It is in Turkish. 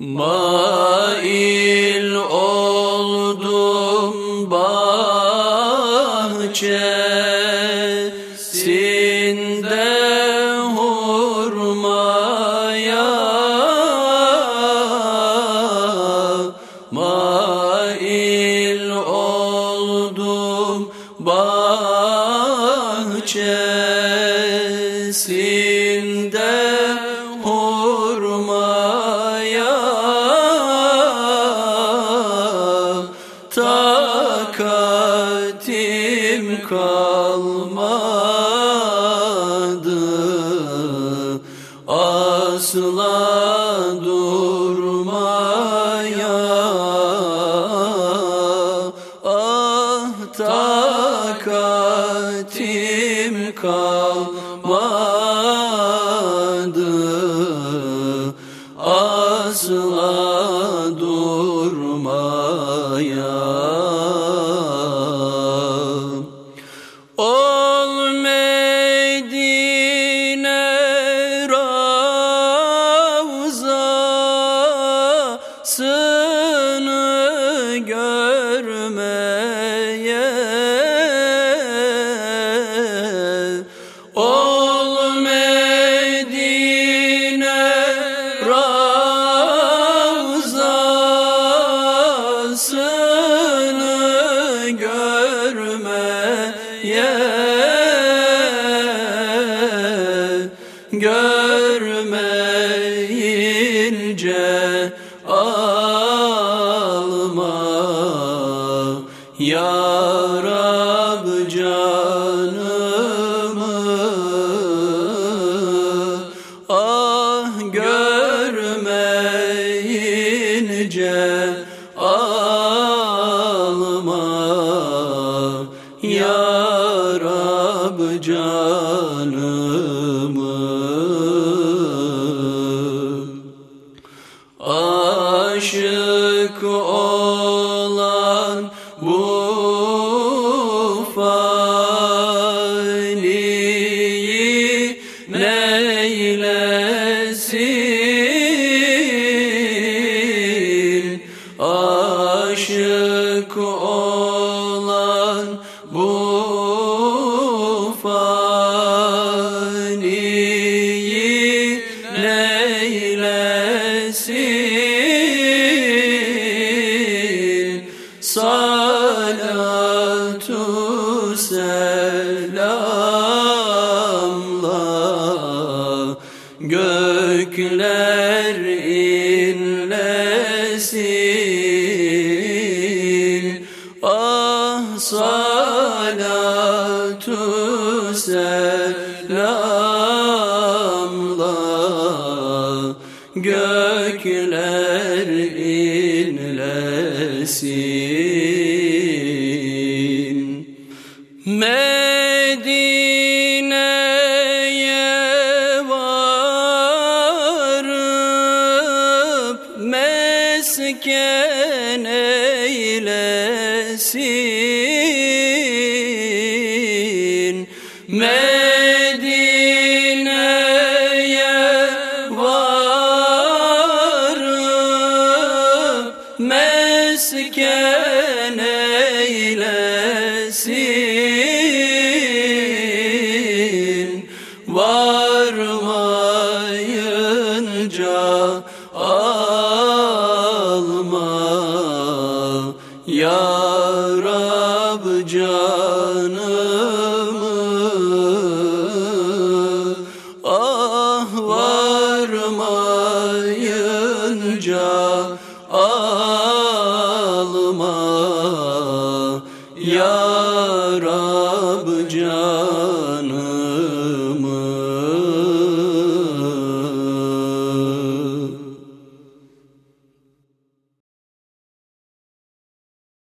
Mail oldum bahçesinde hurmaya. Mail oldum bahçesinde takatim kalmadı. Asla durmaya. Ah takatim kalmadı. Asla canımı. Ah görmeyince alma Ya Rab canımı. Aşık olan faniyi neylesin Aşık olan bu faniyi neylesin Salatu selamla gökler inlesin. Ah salatu selamla gökler inlesin mesken eylesin. Medine'ye varıp mesken 여러